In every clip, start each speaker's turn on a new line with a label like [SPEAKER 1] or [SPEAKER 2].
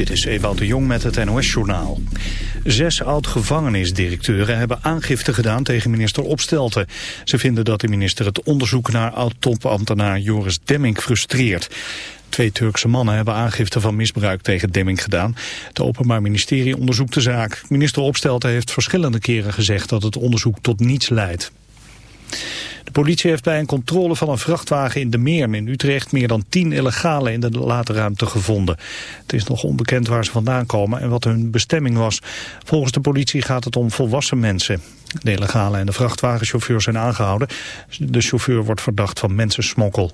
[SPEAKER 1] Dit is Ewout de Jong met het NOS-journaal. Zes oud-gevangenisdirecteuren hebben aangifte gedaan tegen minister Opstelten. Ze vinden dat de minister het onderzoek naar oud-topambtenaar Joris Demming frustreert. Twee Turkse mannen hebben aangifte van misbruik tegen Demming gedaan. Het Openbaar Ministerie onderzoekt de zaak. Minister Opstelten heeft verschillende keren gezegd dat het onderzoek tot niets leidt. De politie heeft bij een controle van een vrachtwagen in de Meern in Utrecht meer dan tien illegalen in de laadruimte gevonden. Het is nog onbekend waar ze vandaan komen en wat hun bestemming was. Volgens de politie gaat het om volwassen mensen. De illegalen en de vrachtwagenchauffeur zijn aangehouden. De chauffeur wordt verdacht van mensensmokkel.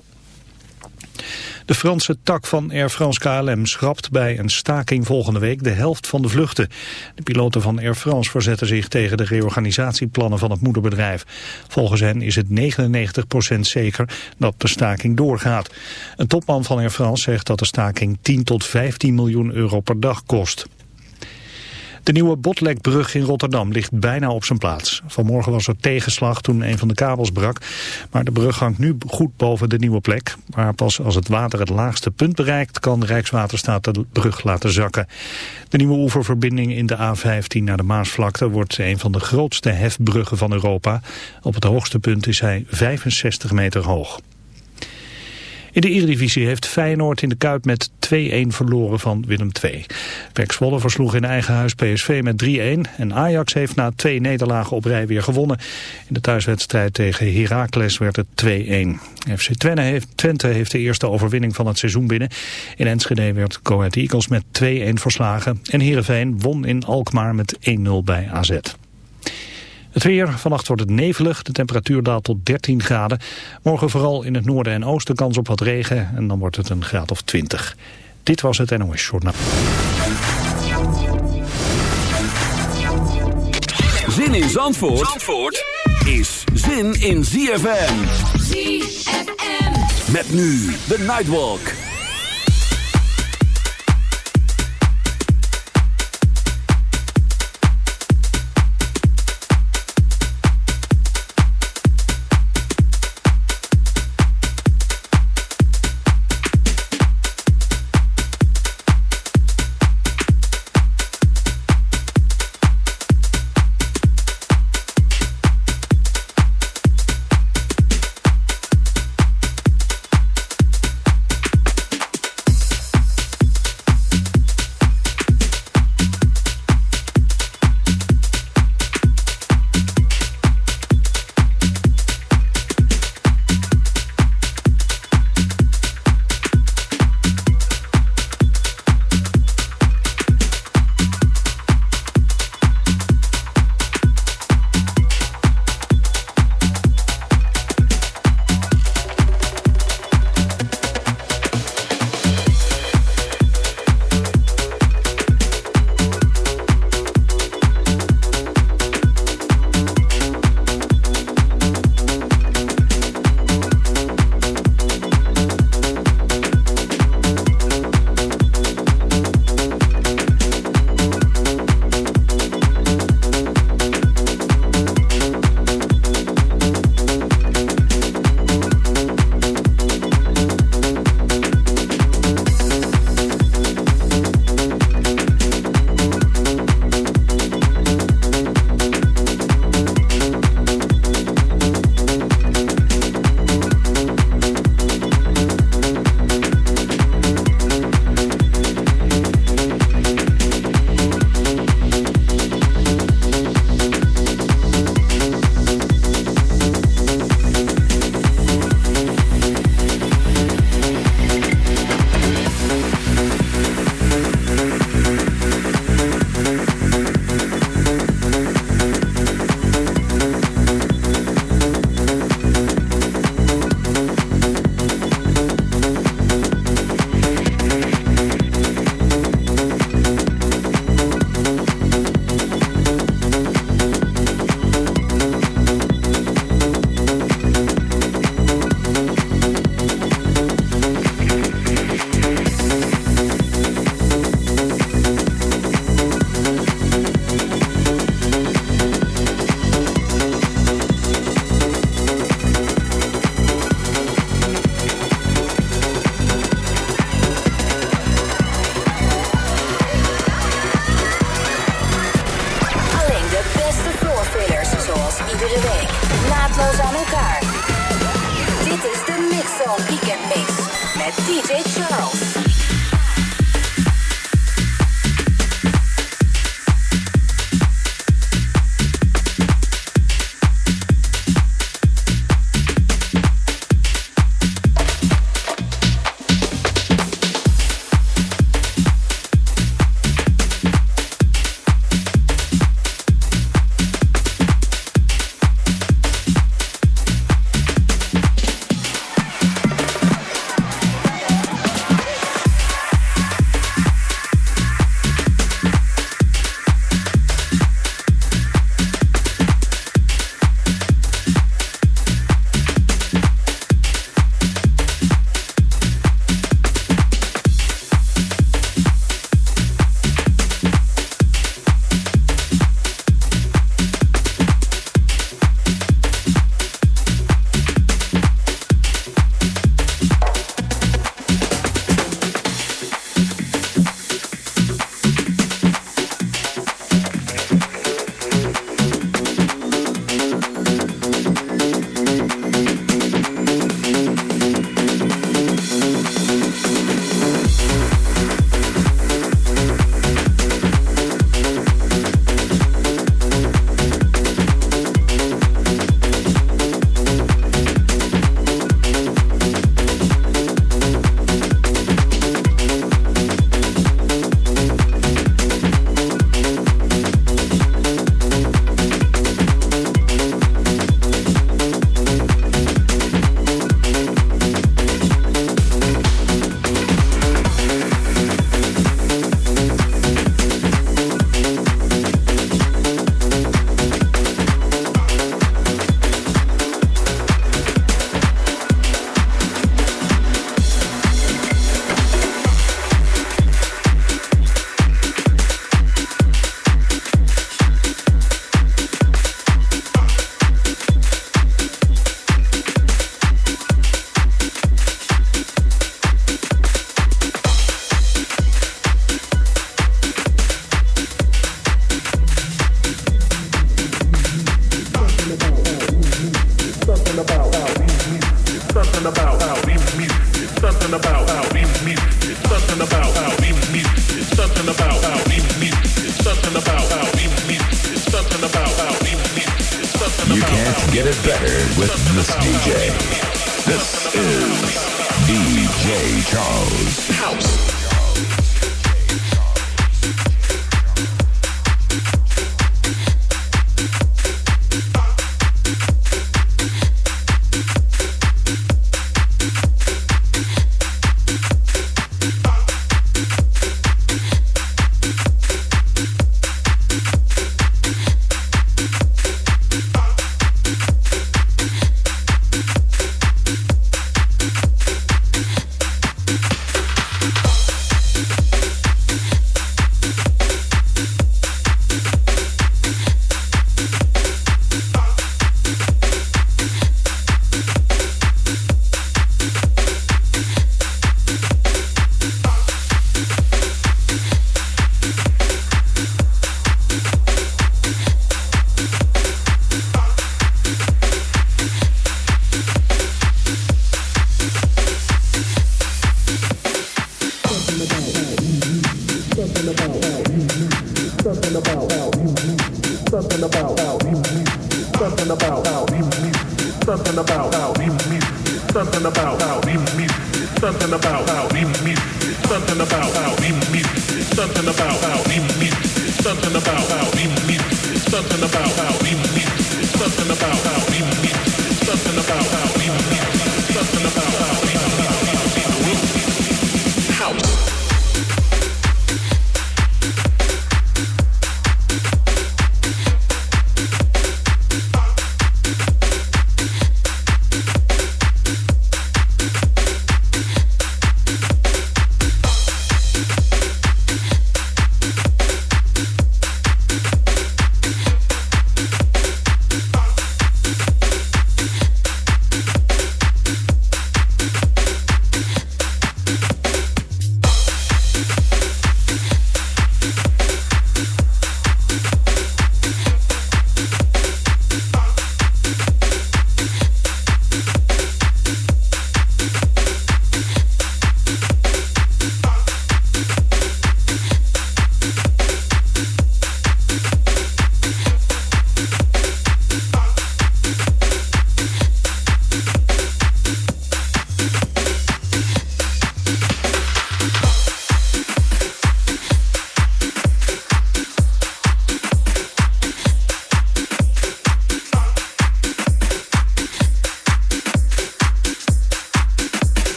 [SPEAKER 1] De Franse tak van Air France KLM schrapt bij een staking volgende week de helft van de vluchten. De piloten van Air France verzetten zich tegen de reorganisatieplannen van het moederbedrijf. Volgens hen is het 99% zeker dat de staking doorgaat. Een topman van Air France zegt dat de staking 10 tot 15 miljoen euro per dag kost. De nieuwe Botlekbrug in Rotterdam ligt bijna op zijn plaats. Vanmorgen was er tegenslag toen een van de kabels brak. Maar de brug hangt nu goed boven de nieuwe plek. Maar pas als het water het laagste punt bereikt... kan Rijkswaterstaat de brug laten zakken. De nieuwe oeververbinding in de A15 naar de Maasvlakte... wordt een van de grootste hefbruggen van Europa. Op het hoogste punt is hij 65 meter hoog. In de Eredivisie heeft Feyenoord in de Kuip met 2-1 verloren van Willem II. Pek versloeg in eigen huis PSV met 3-1 en Ajax heeft na twee nederlagen op rij weer gewonnen. In de thuiswedstrijd tegen Heracles werd het 2-1. FC Twente heeft, Twente heeft de eerste overwinning van het seizoen binnen. In Enschede werd Ahead Eagles met 2-1 verslagen en Heerenveen won in Alkmaar met 1-0 bij AZ. Het weer, vannacht wordt het nevelig, de temperatuur daalt tot 13 graden. Morgen vooral in het noorden en oosten kans op wat regen en dan wordt het een graad of 20. Dit was het NOS Journaal.
[SPEAKER 2] Zin in Zandvoort, Zandvoort is zin in ZFM. ZFM. Met nu de Nightwalk.